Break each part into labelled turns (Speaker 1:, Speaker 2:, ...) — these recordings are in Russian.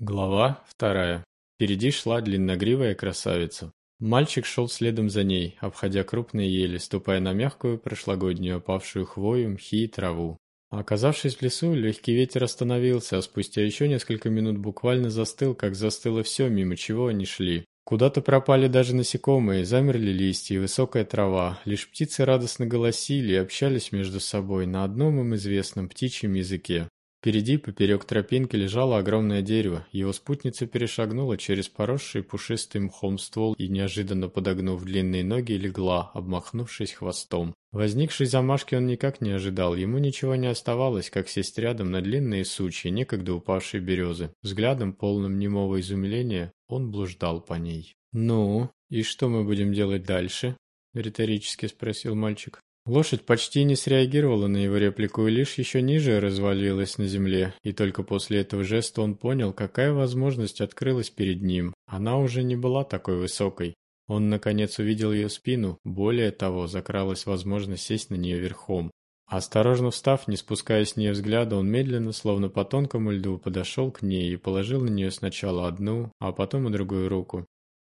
Speaker 1: Глава вторая. Впереди шла длинногривая красавица. Мальчик шел следом за ней, обходя крупные ели, ступая на мягкую прошлогоднюю опавшую хвою, мхи и траву. оказавшись в лесу, легкий ветер остановился, а спустя еще несколько минут буквально застыл, как застыло все, мимо чего они шли. Куда-то пропали даже насекомые, замерли листья и высокая трава. Лишь птицы радостно голосили и общались между собой на одном им известном птичьем языке. Впереди, поперек тропинки, лежало огромное дерево. Его спутница перешагнула через поросший пушистым мхом ствол и, неожиданно подогнув длинные ноги, легла, обмахнувшись хвостом. Возникшей замашки он никак не ожидал. Ему ничего не оставалось, как сесть рядом на длинные сучья, некогда упавшие березы. Взглядом, полным немого изумления, он блуждал по ней. «Ну, и что мы будем делать дальше?» — риторически спросил мальчик. Лошадь почти не среагировала на его реплику и лишь еще ниже развалилась на земле, и только после этого жеста он понял, какая возможность открылась перед ним. Она уже не была такой высокой. Он, наконец, увидел ее спину, более того, закралась возможность сесть на нее верхом. Осторожно встав, не спуская с нее взгляда, он медленно, словно по тонкому льду, подошел к ней и положил на нее сначала одну, а потом и другую руку.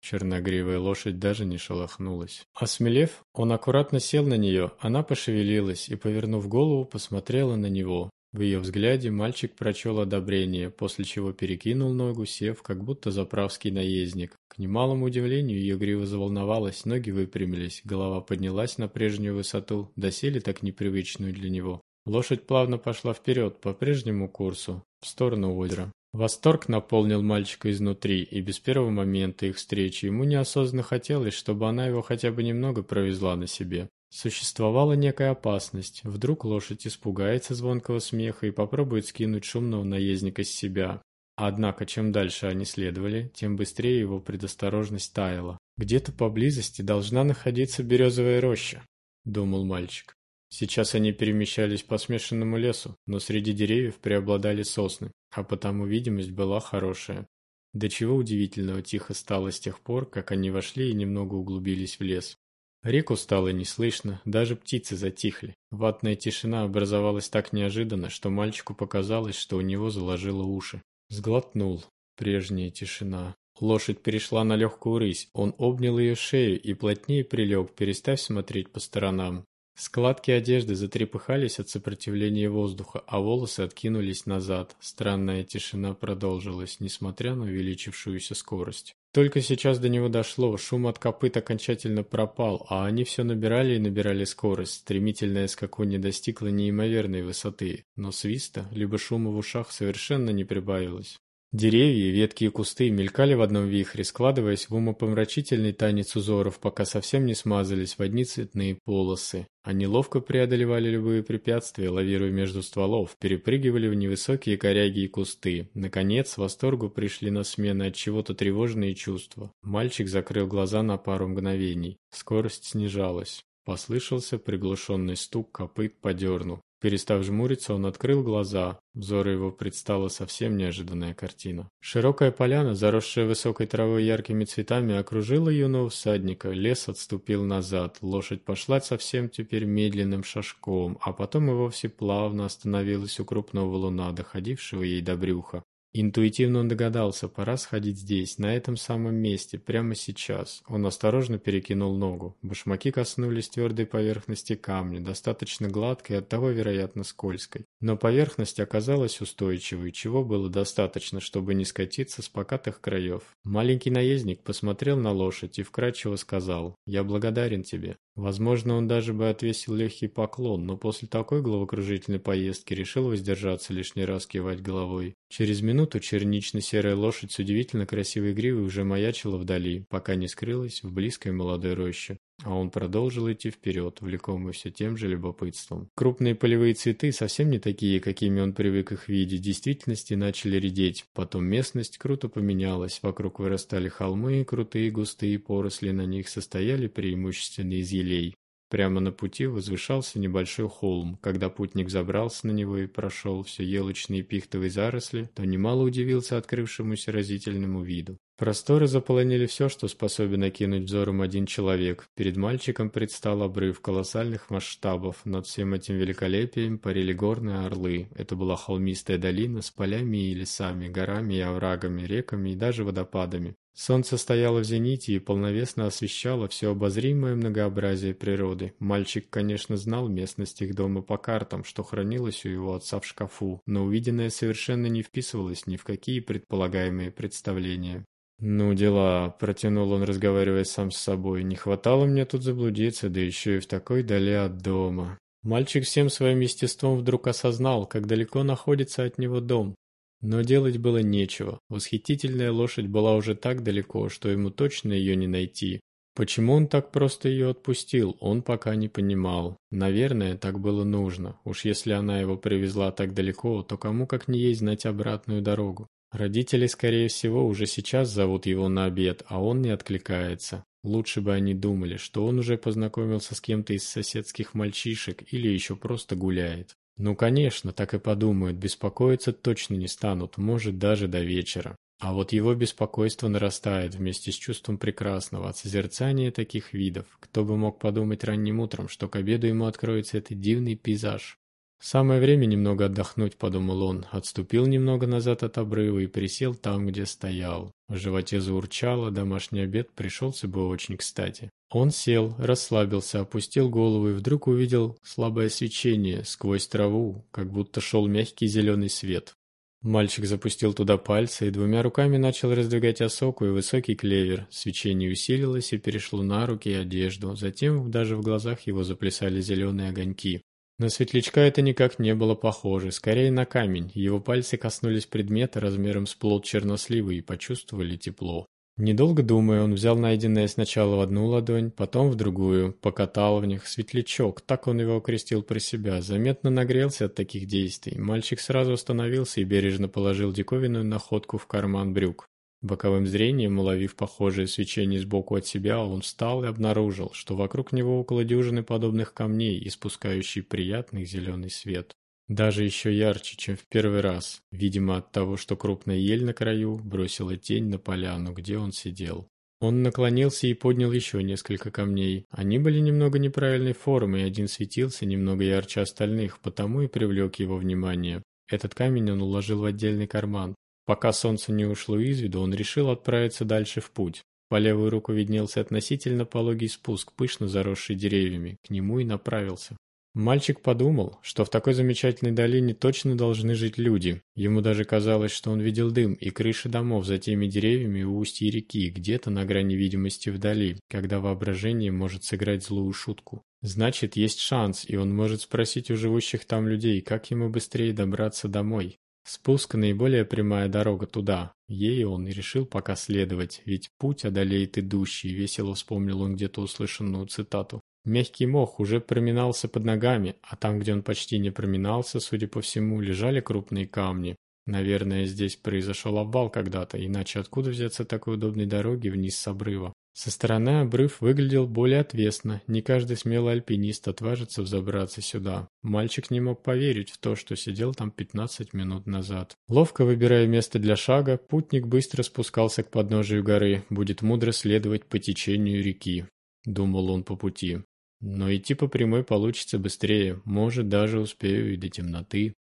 Speaker 1: Черногривая лошадь даже не шелохнулась. Осмелев, он аккуратно сел на нее, она пошевелилась и, повернув голову, посмотрела на него. В ее взгляде мальчик прочел одобрение, после чего перекинул ногу, сев, как будто заправский наездник. К немалому удивлению, ее грива заволновалась, ноги выпрямились, голова поднялась на прежнюю высоту, доселе так непривычную для него. Лошадь плавно пошла вперед, по прежнему курсу, в сторону озера. Восторг наполнил мальчика изнутри, и без первого момента их встречи ему неосознанно хотелось, чтобы она его хотя бы немного провезла на себе. Существовала некая опасность. Вдруг лошадь испугается звонкого смеха и попробует скинуть шумного наездника с себя. Однако, чем дальше они следовали, тем быстрее его предосторожность таяла. «Где-то поблизости должна находиться березовая роща», — думал мальчик. Сейчас они перемещались по смешанному лесу, но среди деревьев преобладали сосны, а потому видимость была хорошая. До чего удивительного тихо стало с тех пор, как они вошли и немного углубились в лес. Реку стало не слышно, даже птицы затихли. Ватная тишина образовалась так неожиданно, что мальчику показалось, что у него заложило уши. Сглотнул. Прежняя тишина. Лошадь перешла на легкую рысь. Он обнял ее шею и плотнее прилег, перестав смотреть по сторонам. Складки одежды затрепыхались от сопротивления воздуха, а волосы откинулись назад. Странная тишина продолжилась, несмотря на увеличившуюся скорость. Только сейчас до него дошло, шум от копыт окончательно пропал, а они все набирали и набирали скорость. Стремительная скакунья достигла неимоверной высоты, но свиста, либо шума в ушах совершенно не прибавилось. Деревья, ветки и кусты мелькали в одном вихре, складываясь в умопомрачительный танец узоров, пока совсем не смазались в одни цветные полосы. Они ловко преодолевали любые препятствия, лавируя между стволов, перепрыгивали в невысокие коряги и кусты. Наконец, восторгу пришли на смену от чего-то тревожные чувства. Мальчик закрыл глаза на пару мгновений. Скорость снижалась. Послышался приглушенный стук копыт по дерну. Перестав жмуриться, он открыл глаза. Взору его предстала совсем неожиданная картина. Широкая поляна, заросшая высокой травой яркими цветами, окружила юного всадника. Лес отступил назад. Лошадь пошла совсем теперь медленным шажком, а потом и вовсе плавно остановилась у крупного валуна, доходившего ей до брюха. Интуитивно он догадался, пора сходить здесь, на этом самом месте, прямо сейчас. Он осторожно перекинул ногу. Башмаки коснулись твердой поверхности камня, достаточно гладкой и оттого, вероятно, скользкой. Но поверхность оказалась устойчивой, чего было достаточно, чтобы не скатиться с покатых краев. Маленький наездник посмотрел на лошадь и вкрадчиво сказал «Я благодарен тебе». Возможно, он даже бы отвесил легкий поклон, но после такой головокружительной поездки решил воздержаться лишний раз кивать головой. Через минуту чернично-серая лошадь с удивительно красивой гривой уже маячила вдали, пока не скрылась в близкой молодой роще. А он продолжил идти вперед, влекомый все тем же любопытством. Крупные полевые цветы, совсем не такие, какими он привык их видеть, в действительности начали редеть. Потом местность круто поменялась, вокруг вырастали холмы, крутые густые поросли на них состояли преимущественно из елей. Прямо на пути возвышался небольшой холм. Когда путник забрался на него и прошел все елочные пихтовые заросли, то немало удивился открывшемуся разительному виду. Просторы заполонили все, что способен окинуть взором один человек. Перед мальчиком предстал обрыв колоссальных масштабов. Над всем этим великолепием парили горные орлы. Это была холмистая долина с полями и лесами, горами и оврагами, реками и даже водопадами. Солнце стояло в зените и полновесно освещало все обозримое многообразие природы. Мальчик, конечно, знал местность их дома по картам, что хранилось у его отца в шкафу, но увиденное совершенно не вписывалось ни в какие предполагаемые представления. «Ну дела», — протянул он, разговаривая сам с собой, — «не хватало мне тут заблудиться, да еще и в такой дали от дома». Мальчик всем своим естеством вдруг осознал, как далеко находится от него дом. Но делать было нечего. Восхитительная лошадь была уже так далеко, что ему точно ее не найти. Почему он так просто ее отпустил, он пока не понимал. Наверное, так было нужно. Уж если она его привезла так далеко, то кому как не ей знать обратную дорогу. Родители, скорее всего, уже сейчас зовут его на обед, а он не откликается. Лучше бы они думали, что он уже познакомился с кем-то из соседских мальчишек или еще просто гуляет. Ну, конечно, так и подумают, беспокоиться точно не станут, может, даже до вечера. А вот его беспокойство нарастает вместе с чувством прекрасного от созерцания таких видов. Кто бы мог подумать ранним утром, что к обеду ему откроется этот дивный пейзаж. «Самое время немного отдохнуть», — подумал он, отступил немного назад от обрыва и присел там, где стоял. В животе заурчало, домашний обед пришелся бы очень кстати. Он сел, расслабился, опустил голову и вдруг увидел слабое свечение сквозь траву, как будто шел мягкий зеленый свет. Мальчик запустил туда пальцы и двумя руками начал раздвигать осоку и высокий клевер. Свечение усилилось и перешло на руки и одежду, затем даже в глазах его заплясали зеленые огоньки. На светлячка это никак не было похоже, скорее на камень. Его пальцы коснулись предмета размером с плод черносливы и почувствовали тепло. Недолго думая, он взял найденное сначала в одну ладонь, потом в другую, покатал в них светлячок, так он его окрестил про себя, заметно нагрелся от таких действий. Мальчик сразу остановился и бережно положил диковинную находку в карман брюк. Боковым зрением, уловив похожее свечение сбоку от себя, он встал и обнаружил, что вокруг него около дюжины подобных камней, испускающий приятный зеленый свет. Даже еще ярче, чем в первый раз, видимо от того, что крупная ель на краю бросила тень на поляну, где он сидел. Он наклонился и поднял еще несколько камней. Они были немного неправильной формы, и один светился немного ярче остальных, потому и привлек его внимание. Этот камень он уложил в отдельный карман, Пока солнце не ушло из виду, он решил отправиться дальше в путь. По левую руку виднелся относительно пологий спуск, пышно заросший деревьями. К нему и направился. Мальчик подумал, что в такой замечательной долине точно должны жить люди. Ему даже казалось, что он видел дым и крыши домов за теми деревьями у устья реки, где-то на грани видимости вдали, когда воображение может сыграть злую шутку. Значит, есть шанс, и он может спросить у живущих там людей, как ему быстрее добраться домой. Спуск – наиболее прямая дорога туда. Ей он и решил пока следовать, ведь путь одолеет идущий, весело вспомнил он где-то услышанную цитату. Мягкий мох уже проминался под ногами, а там, где он почти не проминался, судя по всему, лежали крупные камни. Наверное, здесь произошел обвал когда-то, иначе откуда взяться такой удобной дороги вниз с обрыва? Со стороны обрыв выглядел более отвесно, не каждый смелый альпинист отважится взобраться сюда. Мальчик не мог поверить в то, что сидел там 15 минут назад. Ловко выбирая место для шага, путник быстро спускался к подножию горы, будет мудро следовать по течению реки. Думал он по пути. Но идти по прямой получится быстрее, может даже успею и до темноты.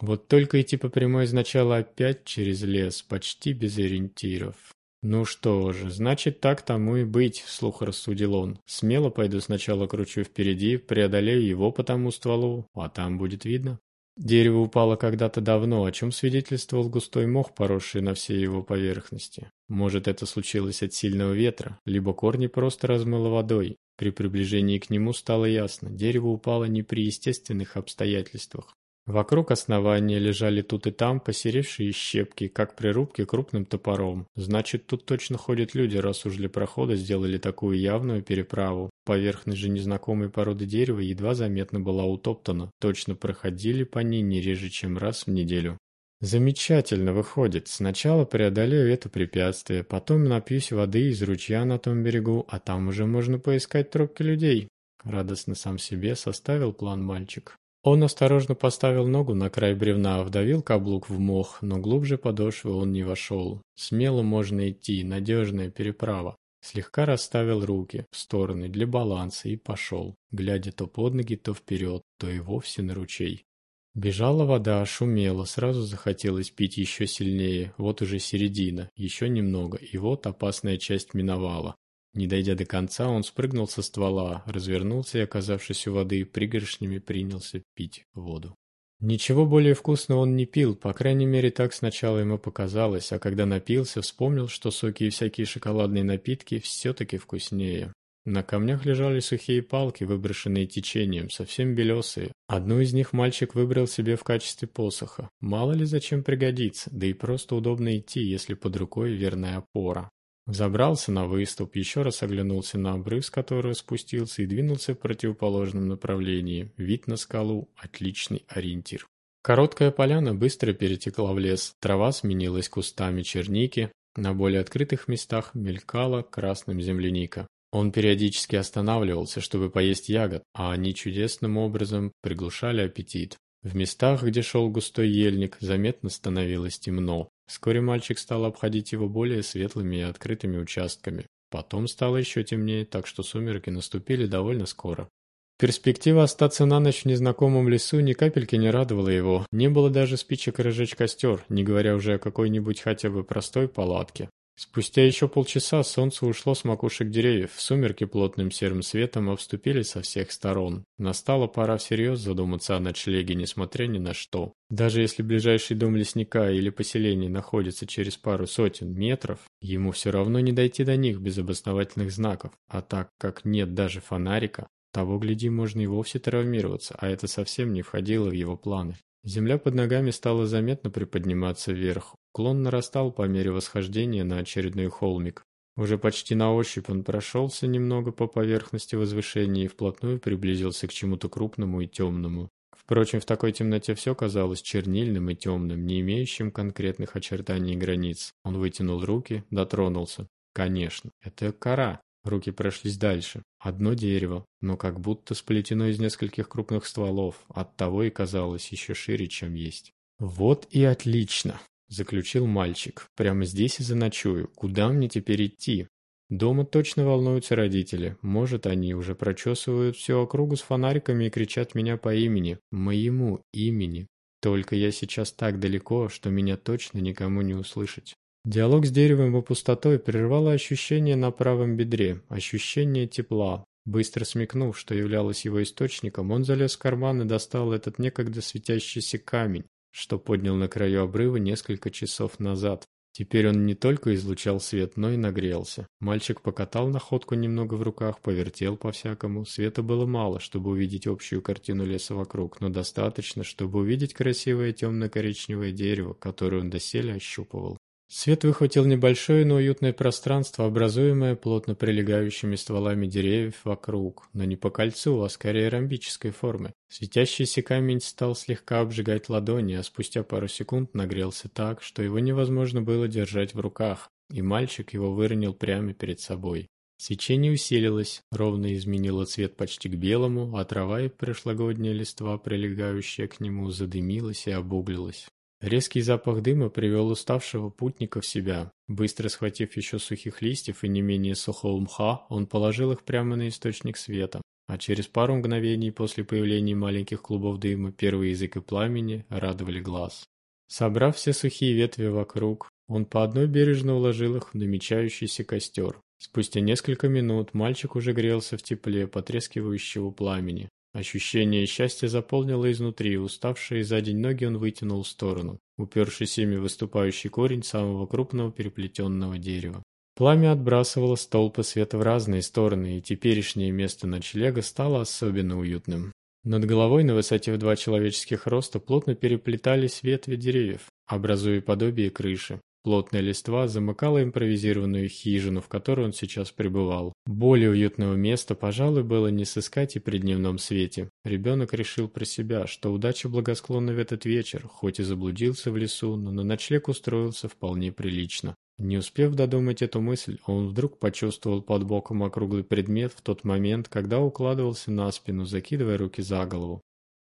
Speaker 1: Вот только идти по прямой означало опять через лес, почти без ориентиров. «Ну что же, значит, так тому и быть», — вслух рассудил он. «Смело пойду сначала кручу впереди, преодолею его по тому стволу, а там будет видно». Дерево упало когда-то давно, о чем свидетельствовал густой мох, поросший на всей его поверхности. Может, это случилось от сильного ветра, либо корни просто размыло водой. При приближении к нему стало ясно, дерево упало не при естественных обстоятельствах. Вокруг основания лежали тут и там посеревшие щепки, как при рубке крупным топором. Значит, тут точно ходят люди, раз уж для прохода сделали такую явную переправу. Поверхность же незнакомой породы дерева едва заметно была утоптана. Точно проходили по ней не реже, чем раз в неделю. Замечательно выходит. Сначала преодолею это препятствие, потом напьюсь воды из ручья на том берегу, а там уже можно поискать тропки людей. Радостно сам себе составил план мальчик. Он осторожно поставил ногу на край бревна, вдавил каблук в мох, но глубже подошвы он не вошел. Смело можно идти, надежная переправа. Слегка расставил руки в стороны для баланса и пошел, глядя то под ноги, то вперед, то и вовсе на ручей. Бежала вода, шумела, сразу захотелось пить еще сильнее. Вот уже середина, еще немного, и вот опасная часть миновала. Не дойдя до конца, он спрыгнул со ствола, развернулся и, оказавшись у воды, пригоршнями принялся пить воду. Ничего более вкусного он не пил, по крайней мере так сначала ему показалось, а когда напился, вспомнил, что соки и всякие шоколадные напитки все-таки вкуснее. На камнях лежали сухие палки, выброшенные течением, совсем белесые. Одну из них мальчик выбрал себе в качестве посоха. Мало ли зачем пригодится, да и просто удобно идти, если под рукой верная опора. Забрался на выступ, еще раз оглянулся на обрыв, с которого спустился, и двинулся в противоположном направлении. Вид на скалу – отличный ориентир. Короткая поляна быстро перетекла в лес, трава сменилась кустами черники, на более открытых местах мелькала красным земляника. Он периодически останавливался, чтобы поесть ягод, а они чудесным образом приглушали аппетит. В местах, где шел густой ельник, заметно становилось темно. Вскоре мальчик стал обходить его более светлыми и открытыми участками. Потом стало еще темнее, так что сумерки наступили довольно скоро. Перспектива остаться на ночь в незнакомом лесу ни капельки не радовала его. Не было даже спичек разжечь костер, не говоря уже о какой-нибудь хотя бы простой палатке. Спустя еще полчаса солнце ушло с макушек деревьев, сумерки плотным серым светом обступили со всех сторон. Настала пора всерьез задуматься о ночлеге, несмотря ни на что. Даже если ближайший дом лесника или поселение находится через пару сотен метров, ему все равно не дойти до них без обосновательных знаков. А так как нет даже фонарика, того, гляди, можно и вовсе травмироваться, а это совсем не входило в его планы. Земля под ногами стала заметно приподниматься вверх. Уклон нарастал по мере восхождения на очередной холмик. Уже почти на ощупь он прошелся немного по поверхности возвышения и вплотную приблизился к чему-то крупному и темному. Впрочем, в такой темноте все казалось чернильным и темным, не имеющим конкретных очертаний и границ. Он вытянул руки, дотронулся. Конечно, это кора. Руки прошлись дальше. Одно дерево, но как будто сплетено из нескольких крупных стволов, оттого и казалось еще шире, чем есть. «Вот и отлично!» – заключил мальчик. «Прямо здесь и заночую. Куда мне теперь идти?» Дома точно волнуются родители. Может, они уже прочесывают всю округу с фонариками и кричат меня по имени. Моему имени. Только я сейчас так далеко, что меня точно никому не услышать. Диалог с деревом и пустотой прервало ощущение на правом бедре, ощущение тепла. Быстро смекнув, что являлось его источником, он залез в карман и достал этот некогда светящийся камень, что поднял на краю обрыва несколько часов назад. Теперь он не только излучал свет, но и нагрелся. Мальчик покатал находку немного в руках, повертел по-всякому. Света было мало, чтобы увидеть общую картину леса вокруг, но достаточно, чтобы увидеть красивое темно-коричневое дерево, которое он доселе ощупывал. Свет выхватил небольшое, но уютное пространство, образуемое плотно прилегающими стволами деревьев вокруг, но не по кольцу, а скорее ромбической формы. Светящийся камень стал слегка обжигать ладони, а спустя пару секунд нагрелся так, что его невозможно было держать в руках, и мальчик его выронил прямо перед собой. Свечение усилилось, ровно изменило цвет почти к белому, а трава и прошлогодняя листва, прилегающая к нему, задымилась и обуглилась. Резкий запах дыма привел уставшего путника в себя. Быстро схватив еще сухих листьев и не менее сухого мха, он положил их прямо на источник света. А через пару мгновений после появления маленьких клубов дыма первые языки пламени радовали глаз. Собрав все сухие ветви вокруг, он по одной бережно уложил их в намечающийся костер. Спустя несколько минут мальчик уже грелся в тепле потрескивающего пламени. Ощущение счастья заполнило изнутри, уставшие за день ноги он вытянул в сторону, упершись ими выступающий корень самого крупного переплетенного дерева. Пламя отбрасывало столпы света в разные стороны, и теперешнее место ночлега стало особенно уютным. Над головой на высоте в два человеческих роста плотно переплетались ветви деревьев, образуя подобие крыши. Плотная листва замыкала импровизированную хижину, в которой он сейчас пребывал. Более уютного места, пожалуй, было не сыскать и при дневном свете. Ребенок решил про себя, что удача благосклонна в этот вечер, хоть и заблудился в лесу, но на ночлег устроился вполне прилично. Не успев додумать эту мысль, он вдруг почувствовал под боком округлый предмет в тот момент, когда укладывался на спину, закидывая руки за голову.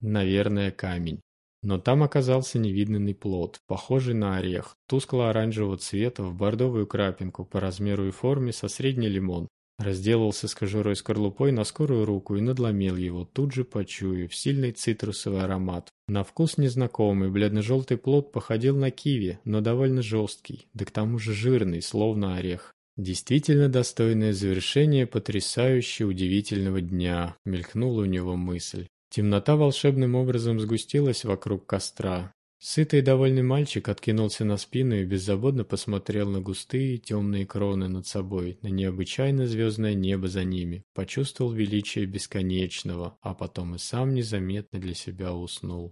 Speaker 1: Наверное, камень. Но там оказался невиданный плод, похожий на орех, тускло-оранжевого цвета, в бордовую крапинку, по размеру и форме, со средний лимон. Разделался с кожурой скорлупой на скорую руку и надломил его, тут же почуяв сильный цитрусовый аромат. На вкус незнакомый, бледно-желтый плод походил на киви, но довольно жесткий, да к тому же жирный, словно орех. Действительно достойное завершение потрясающе удивительного дня, мелькнула у него мысль. Темнота волшебным образом сгустилась вокруг костра. Сытый и довольный мальчик откинулся на спину и беззаботно посмотрел на густые темные кроны над собой, на необычайно звездное небо за ними, почувствовал величие бесконечного, а потом и сам незаметно для себя уснул.